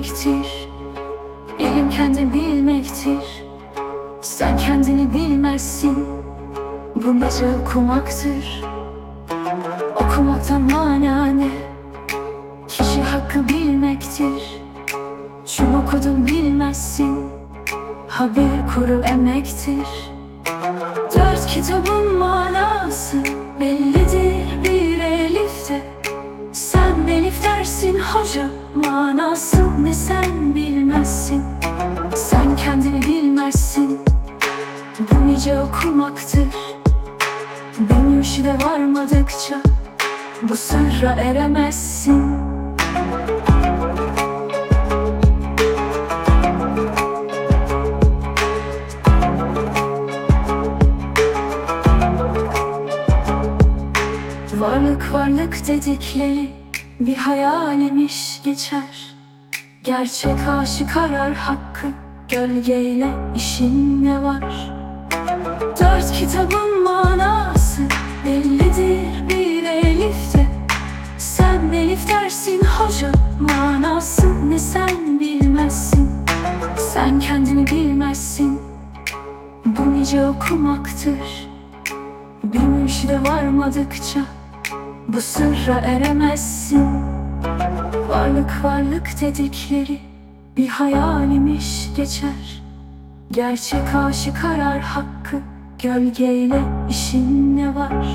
bilmektir. İlim kendi bilmektir. Sen kendini bilmezsin. Bu nece okumaktır. Okumakta mana ne Kişi hakkı bilmektir. Şunu okudun bilmezsin. Haber kuru emektir. Dört kitabın manası belli. Elif dersin hoca manası ne sen bilmezsin. Sen kendini bilmezsin. Bu nice okumaktır. Bir mürşide varmadıkça bu sırra eremezsin. Varlık varlık dedikleri bir hayalimiş geçer. Gerçek aşık arar hakkı. Gölgeyle işin ne var? Dört kitabın manası bellidir bir elifte. Sen elif dersin hoca manası ne sen bilmezsin. Sen kendini bilmezsin. Bu nice okumaktır. Bir mürşide varmadıkça bu sırra eremezsin. Varlık varlık dedikleri bir hayalimiş geçer. Gerçek aşık arar hakkı gölgeyle işin ne var